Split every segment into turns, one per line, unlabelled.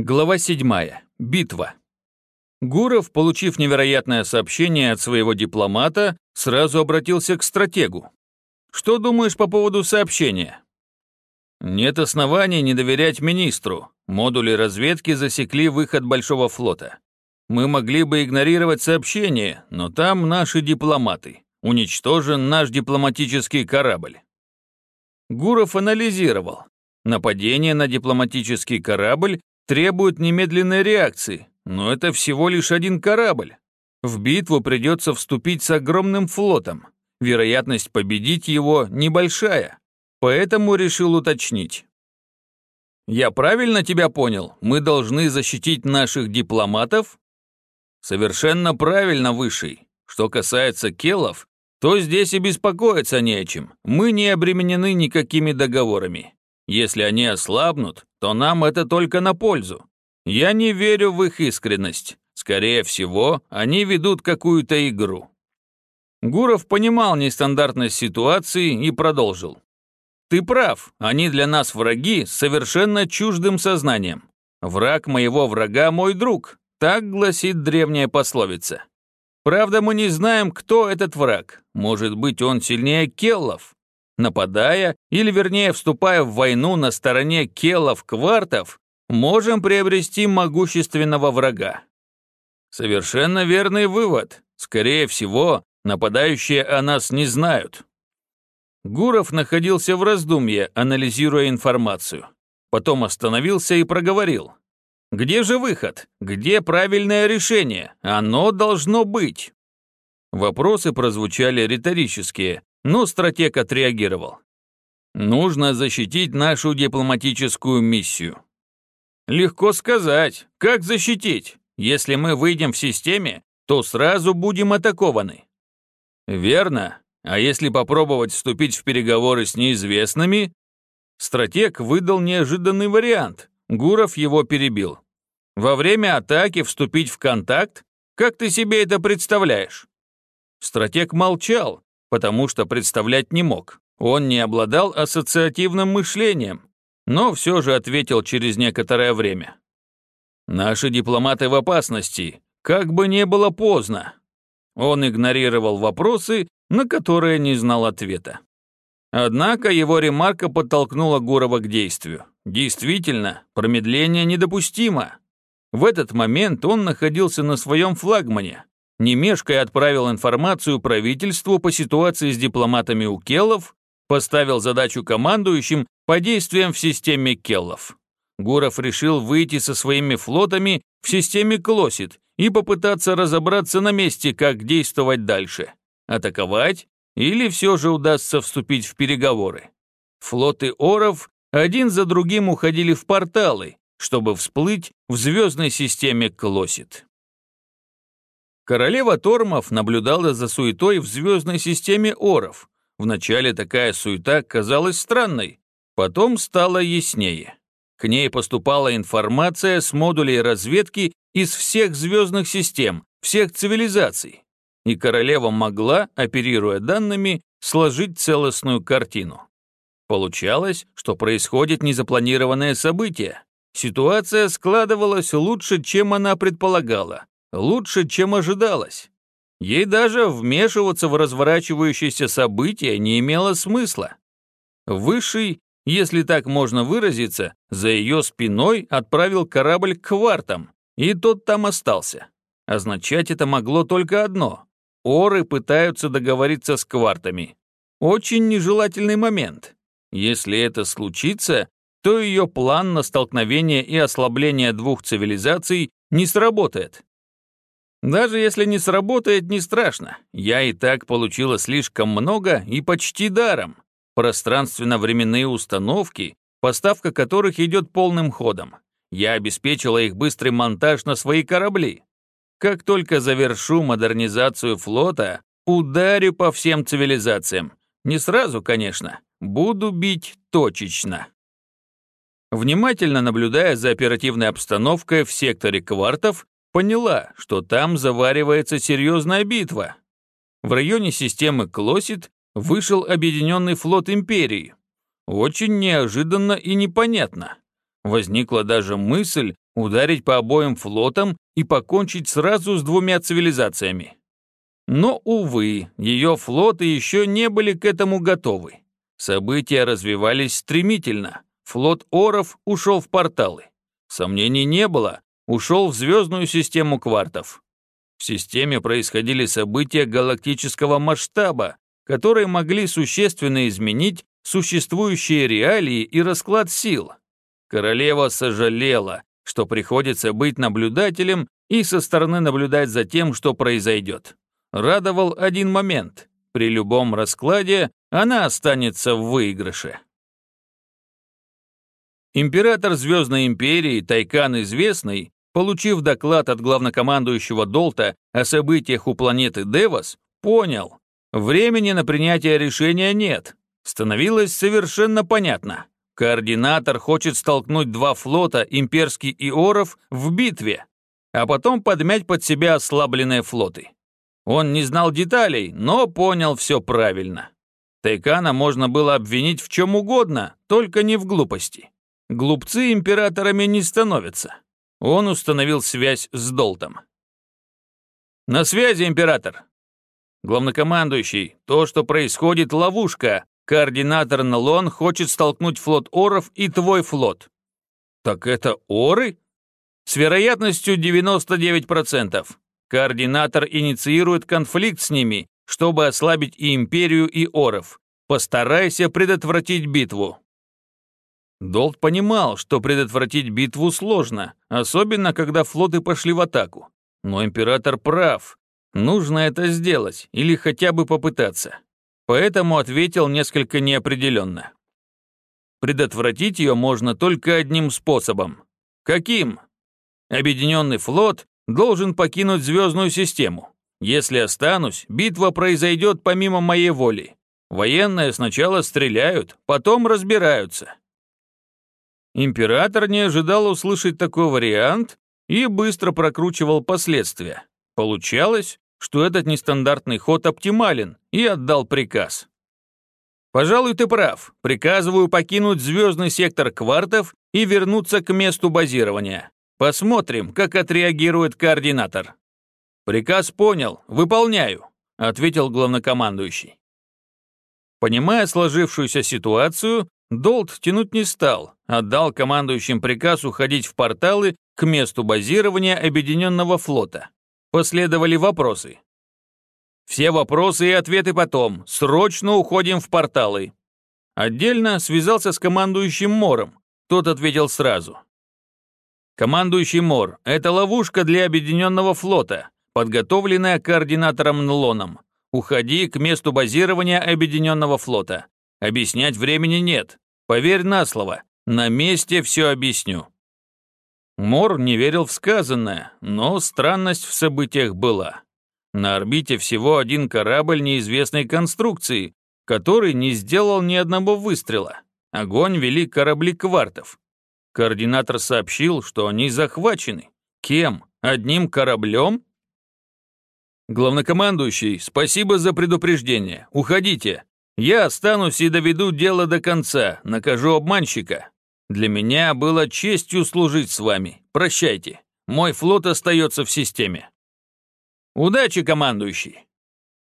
Глава 7. Битва. Гуров, получив невероятное сообщение от своего дипломата, сразу обратился к стратегу. «Что думаешь по поводу сообщения?» «Нет оснований не доверять министру. Модули разведки засекли выход Большого флота. Мы могли бы игнорировать сообщение, но там наши дипломаты. Уничтожен наш дипломатический корабль». Гуров анализировал. Нападение на дипломатический корабль требует немедленной реакции, но это всего лишь один корабль. В битву придется вступить с огромным флотом. Вероятность победить его небольшая, поэтому решил уточнить. «Я правильно тебя понял? Мы должны защитить наших дипломатов?» «Совершенно правильно, Высший. Что касается келов, то здесь и беспокоиться не о чем. Мы не обременены никакими договорами. Если они ослабнут, то нам это только на пользу. Я не верю в их искренность. Скорее всего, они ведут какую-то игру». Гуров понимал нестандартность ситуации и продолжил. «Ты прав, они для нас враги с совершенно чуждым сознанием. Враг моего врага – мой друг», так гласит древняя пословица. Правда, мы не знаем, кто этот враг. Может быть, он сильнее келлов, Нападая, или вернее вступая в войну на стороне келов-квартов, можем приобрести могущественного врага. Совершенно верный вывод. Скорее всего, нападающие о нас не знают. Гуров находился в раздумье, анализируя информацию. Потом остановился и проговорил. «Где же выход? Где правильное решение? Оно должно быть!» Вопросы прозвучали риторические, но стратег отреагировал. «Нужно защитить нашу дипломатическую миссию». «Легко сказать. Как защитить? Если мы выйдем в системе, то сразу будем атакованы». «Верно. А если попробовать вступить в переговоры с неизвестными?» Стратег выдал неожиданный вариант. Гуров его перебил. «Во время атаки вступить в контакт? Как ты себе это представляешь?» Стратег молчал, потому что представлять не мог. Он не обладал ассоциативным мышлением, но все же ответил через некоторое время. «Наши дипломаты в опасности, как бы не было поздно». Он игнорировал вопросы, на которые не знал ответа. Однако его ремарка подтолкнула Гурова к действию. Действительно, промедление недопустимо. В этот момент он находился на своем флагмане, не отправил информацию правительству по ситуации с дипломатами у Келлов, поставил задачу командующим по действиям в системе Келлов. Гуров решил выйти со своими флотами в системе Клосит и попытаться разобраться на месте, как действовать дальше. Атаковать или все же удастся вступить в переговоры. Флоты Оров один за другим уходили в порталы, чтобы всплыть в звездной системе Клосит. Королева Тормов наблюдала за суетой в звездной системе Оров. Вначале такая суета казалась странной, потом стало яснее. К ней поступала информация с модулей разведки из всех звездных систем, всех цивилизаций. И королева могла, оперируя данными, сложить целостную картину. Получалось, что происходит незапланированное событие. Ситуация складывалась лучше, чем она предполагала, Лучше, чем ожидалось. Ей даже вмешиваться в разворачивающиеся события не имело смысла. Высший, если так можно выразиться, за ее спиной отправил корабль к квартам, и тот там остался. Означать это могло только одно. Оры пытаются договориться с квартами. Очень нежелательный момент. Если это случится, то ее план на столкновение и ослабление двух цивилизаций не сработает. Даже если не сработает, не страшно. Я и так получила слишком много и почти даром. Пространственно-временные установки, поставка которых идет полным ходом. Я обеспечила их быстрый монтаж на свои корабли. Как только завершу модернизацию флота, ударю по всем цивилизациям. Не сразу, конечно. Буду бить точечно. Внимательно наблюдая за оперативной обстановкой в секторе квартов, поняла, что там заваривается серьезная битва. В районе системы Клосит вышел объединенный флот Империи. Очень неожиданно и непонятно. Возникла даже мысль ударить по обоим флотам и покончить сразу с двумя цивилизациями. Но, увы, ее флоты еще не были к этому готовы. События развивались стремительно. Флот Оров ушел в порталы. Сомнений не было, ушел в звездную систему квартов. В системе происходили события галактического масштаба, которые могли существенно изменить существующие реалии и расклад сил. Королева сожалела, что приходится быть наблюдателем и со стороны наблюдать за тем, что произойдет. Радовал один момент. При любом раскладе она останется в выигрыше. Император Звездной Империи Тайкан Известный, получив доклад от главнокомандующего Долта о событиях у планеты Девос, понял, времени на принятие решения нет. Становилось совершенно понятно. Координатор хочет столкнуть два флота, имперский и Оров, в битве, а потом подмять под себя ослабленные флоты. Он не знал деталей, но понял все правильно. Тайкана можно было обвинить в чем угодно, только не в глупости. Глупцы императорами не становятся. Он установил связь с Долтом. «На связи, император!» «Главнокомандующий, то, что происходит, ловушка. Координатор Налон хочет столкнуть флот Оров и твой флот». «Так это Оры?» «С вероятностью 99%. Координатор инициирует конфликт с ними, чтобы ослабить и Империю, и Оров. Постарайся предотвратить битву». Долт понимал, что предотвратить битву сложно, особенно когда флоты пошли в атаку. Но император прав. Нужно это сделать или хотя бы попытаться поэтому ответил несколько неопределенно. Предотвратить ее можно только одним способом. Каким? Объединенный флот должен покинуть звездную систему. Если останусь, битва произойдет помимо моей воли. Военные сначала стреляют, потом разбираются. Император не ожидал услышать такой вариант и быстро прокручивал последствия. Получалось, что этот нестандартный ход оптимален, и отдал приказ. «Пожалуй, ты прав. Приказываю покинуть звездный сектор квартов и вернуться к месту базирования. Посмотрим, как отреагирует координатор». «Приказ понял. Выполняю», — ответил главнокомандующий. Понимая сложившуюся ситуацию, Долт тянуть не стал, отдал командующим приказ уходить в порталы к месту базирования Объединенного флота. Последовали вопросы. Все вопросы и ответы потом. Срочно уходим в порталы. Отдельно связался с командующим Мором. Тот ответил сразу. Командующий Мор, это ловушка для объединенного флота, подготовленная координатором Нлоном. Уходи к месту базирования объединенного флота. Объяснять времени нет. Поверь на слово. На месте все объясню. Мор не верил в сказанное, но странность в событиях была. На орбите всего один корабль неизвестной конструкции, который не сделал ни одного выстрела. Огонь вели корабли квартов. Координатор сообщил, что они захвачены. Кем? Одним кораблем? Главнокомандующий, спасибо за предупреждение. Уходите. Я останусь и доведу дело до конца, накажу обманщика. Для меня было честью служить с вами. Прощайте. Мой флот остается в системе. Удачи, командующий.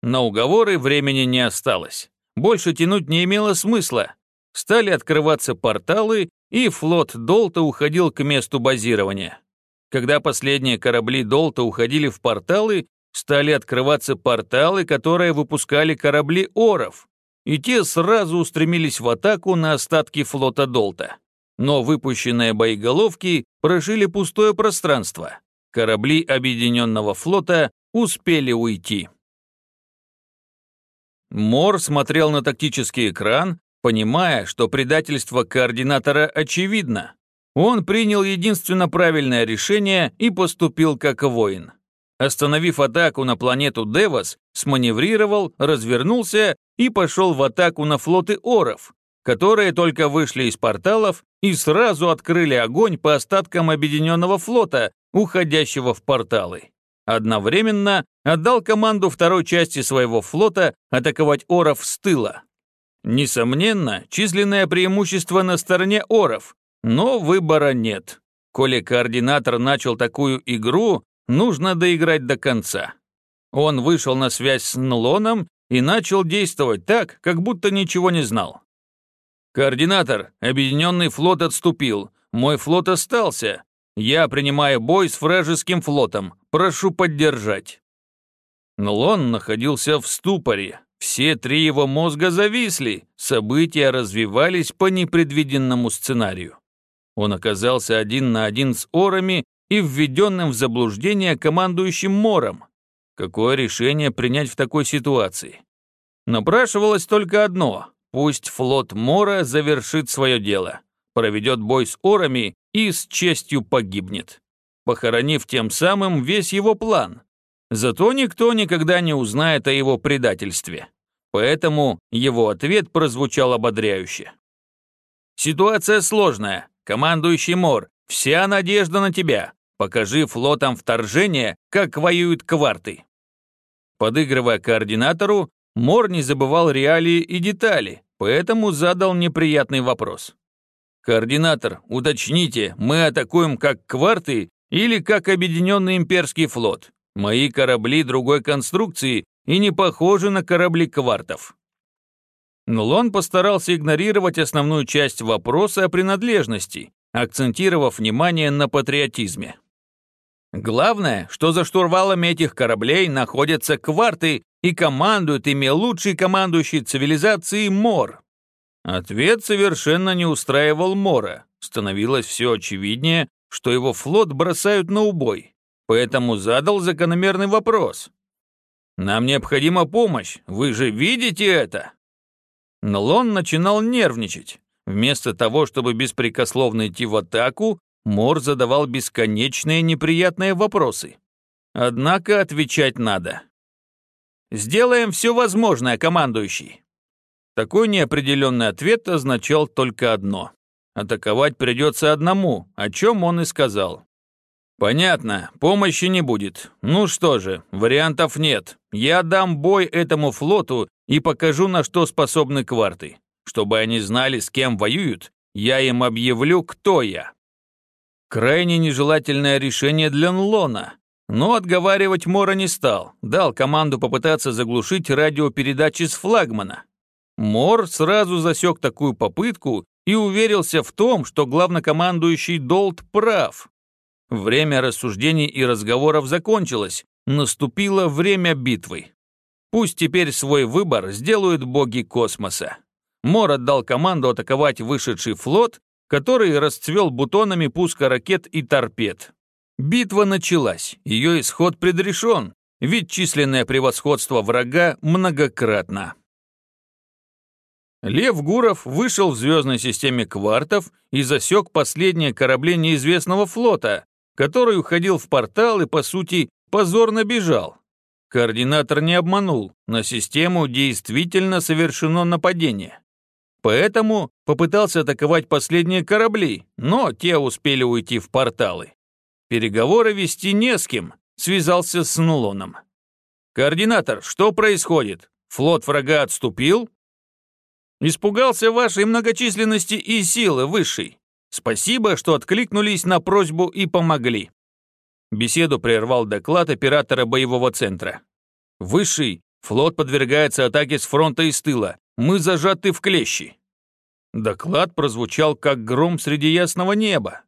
На уговоры времени не осталось. Больше тянуть не имело смысла. Стали открываться порталы, и флот Долта уходил к месту базирования. Когда последние корабли Долта уходили в порталы, стали открываться порталы, которые выпускали корабли Оров, и те сразу устремились в атаку на остатки флота Долта но выпущенные боеголовки прожили пустое пространство. Корабли Объединенного флота успели уйти. Мор смотрел на тактический экран, понимая, что предательство координатора очевидно. Он принял единственно правильное решение и поступил как воин. Остановив атаку на планету Девос, сманеврировал, развернулся и пошел в атаку на флоты Оров, которые только вышли из порталов и сразу открыли огонь по остаткам Объединенного флота, уходящего в порталы. Одновременно отдал команду второй части своего флота атаковать Оров с тыла. Несомненно, численное преимущество на стороне Оров, но выбора нет. Коли координатор начал такую игру, нужно доиграть до конца. Он вышел на связь с Нлоном и начал действовать так, как будто ничего не знал. «Координатор, объединенный флот отступил. Мой флот остался. Я принимаю бой с вражеским флотом. Прошу поддержать». Нлон находился в ступоре. Все три его мозга зависли. События развивались по непредвиденному сценарию. Он оказался один на один с орами и введенным в заблуждение командующим Мором. Какое решение принять в такой ситуации? Напрашивалось только одно – пусть флот Мора завершит свое дело, проведет бой с орами и с честью погибнет, похоронив тем самым весь его план. Зато никто никогда не узнает о его предательстве. Поэтому его ответ прозвучал ободряюще. «Ситуация сложная. Командующий Мор, вся надежда на тебя. Покажи флотам вторжение, как воюют кварты». Подыгрывая координатору, Мор не забывал реалии и детали, поэтому задал неприятный вопрос. «Координатор, уточните, мы атакуем как кварты или как объединенный имперский флот? Мои корабли другой конструкции и не похожи на корабли квартов». Нлон постарался игнорировать основную часть вопроса о принадлежности, акцентировав внимание на патриотизме. Главное, что за штурвалами этих кораблей находятся кварты и командует ими лучший командующий цивилизации Мор. Ответ совершенно не устраивал Мора. Становилось все очевиднее, что его флот бросают на убой. Поэтому задал закономерный вопрос. «Нам необходима помощь, вы же видите это?» Нлон начинал нервничать. Вместо того, чтобы беспрекословно идти в атаку, Мор задавал бесконечные неприятные вопросы. Однако отвечать надо. «Сделаем все возможное, командующий». Такой неопределенный ответ означал только одно. Атаковать придется одному, о чем он и сказал. «Понятно, помощи не будет. Ну что же, вариантов нет. Я дам бой этому флоту и покажу, на что способны кварты. Чтобы они знали, с кем воюют, я им объявлю, кто я». Крайне нежелательное решение для Нлона. Но отговаривать Мора не стал, дал команду попытаться заглушить радиопередачи с флагмана. Мор сразу засек такую попытку и уверился в том, что главнокомандующий Долт прав. Время рассуждений и разговоров закончилось, наступило время битвы. Пусть теперь свой выбор сделают боги космоса. Мор отдал команду атаковать вышедший флот который расцвел бутонами пуска ракет и торпед. Битва началась, ее исход предрешен, ведь численное превосходство врага многократно. Лев Гуров вышел в звездной системе квартов и засек последние корабли неизвестного флота, который уходил в портал и, по сути, позорно бежал. Координатор не обманул, на систему действительно совершено нападение. Поэтому попытался атаковать последние корабли, но те успели уйти в порталы. Переговоры вести не с кем, связался с Нулоном. «Координатор, что происходит? Флот врага отступил?» «Испугался вашей многочисленности и силы высшей. Спасибо, что откликнулись на просьбу и помогли». Беседу прервал доклад оператора боевого центра. «Высший, флот подвергается атаке с фронта и с тыла. Мы зажаты в клещи». Доклад прозвучал как гром среди ясного неба.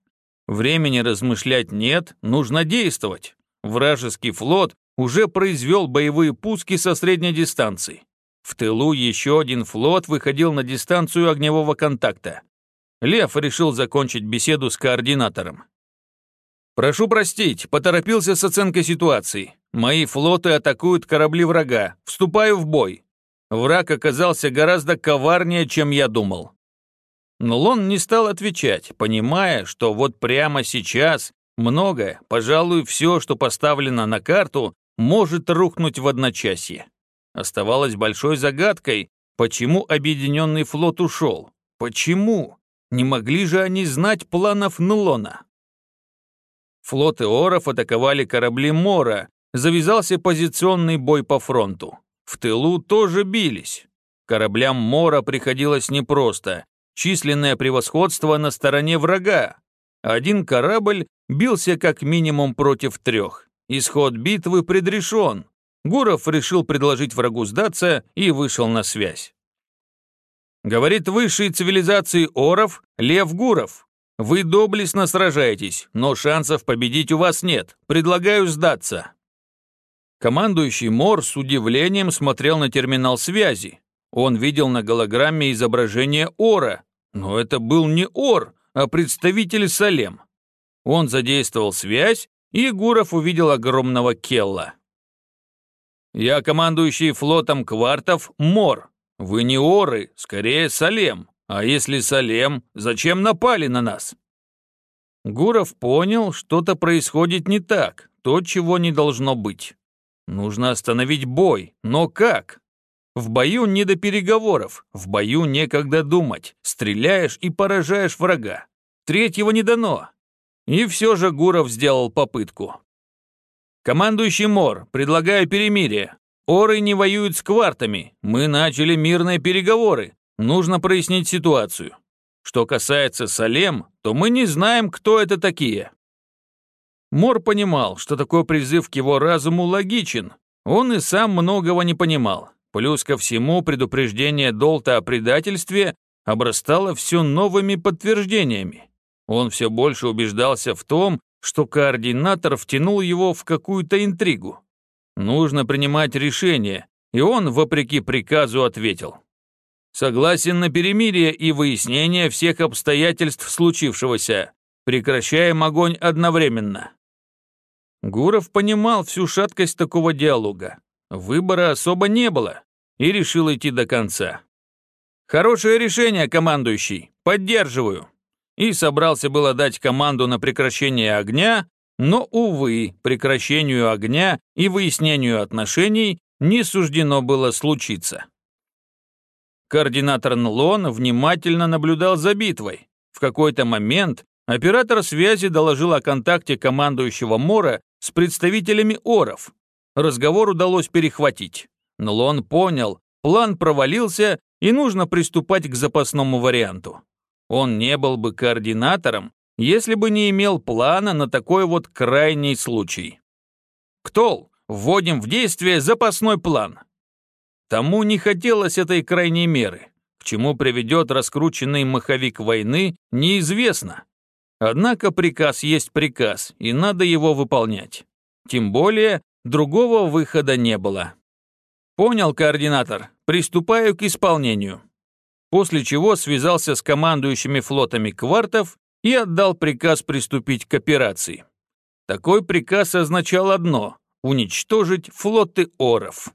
Времени размышлять нет, нужно действовать. Вражеский флот уже произвел боевые пуски со средней дистанции. В тылу еще один флот выходил на дистанцию огневого контакта. Лев решил закончить беседу с координатором. «Прошу простить, поторопился с оценкой ситуации. Мои флоты атакуют корабли врага. Вступаю в бой. Враг оказался гораздо коварнее, чем я думал. Но Лон не стал отвечать, понимая, что вот прямо сейчас многое, пожалуй, все, что поставлено на карту, может рухнуть в одночасье. Оставалось большой загадкой, почему объединенный флот ушел. Почему? Не могли же они знать планов Нулона? Флоты Оров атаковали корабли Мора, завязался позиционный бой по фронту. В тылу тоже бились. Кораблям Мора приходилось непросто. Численное превосходство на стороне врага. Один корабль бился как минимум против трех. Исход битвы предрешен. Гуров решил предложить врагу сдаться и вышел на связь. Говорит высшей цивилизации Оров Лев Гуров. Вы доблестно сражаетесь, но шансов победить у вас нет. Предлагаю сдаться. Командующий Мор с удивлением смотрел на терминал связи. Он видел на голограмме изображение Ора, но это был не Ор, а представитель Салем. Он задействовал связь, и Гуров увидел огромного Келла. «Я командующий флотом квартов Мор. Вы не Оры, скорее Салем. А если Салем, зачем напали на нас?» Гуров понял, что-то происходит не так, то, чего не должно быть. Нужно остановить бой, но как? В бою не до переговоров, в бою некогда думать, стреляешь и поражаешь врага. Третьего не дано. И все же Гуров сделал попытку. «Командующий Мор, предлагаю перемирие. Оры не воюют с квартами. Мы начали мирные переговоры. Нужно прояснить ситуацию. Что касается Салем, то мы не знаем, кто это такие. Мор понимал, что такой призыв к его разуму логичен. Он и сам многого не понимал. Плюс ко всему предупреждение Долта о предательстве обрастало все новыми подтверждениями. Он все больше убеждался в том, что координатор втянул его в какую-то интригу. Нужно принимать решение, и он, вопреки приказу, ответил. «Согласен на перемирие и выяснение всех обстоятельств случившегося. Прекращаем огонь одновременно». Гуров понимал всю шаткость такого диалога. Выбора особо не было и решил идти до конца. «Хорошее решение, командующий. Поддерживаю». И собрался было дать команду на прекращение огня, но, увы, прекращению огня и выяснению отношений не суждено было случиться. Координатор НЛОН внимательно наблюдал за битвой. В какой-то момент оператор связи доложил о контакте командующего Мора с представителями Оров. Разговор удалось перехватить. Но он понял, план провалился и нужно приступать к запасному варианту. Он не был бы координатором, если бы не имел плана на такой вот крайний случай. Ктол, вводим в действие запасной план. Тому не хотелось этой крайней меры. К чему приведет раскрученный маховик войны, неизвестно. Однако приказ есть приказ, и надо его выполнять. Тем более, другого выхода не было. Понял, координатор, приступаю к исполнению. После чего связался с командующими флотами квартов и отдал приказ приступить к операции. Такой приказ означал одно – уничтожить флоты Оров.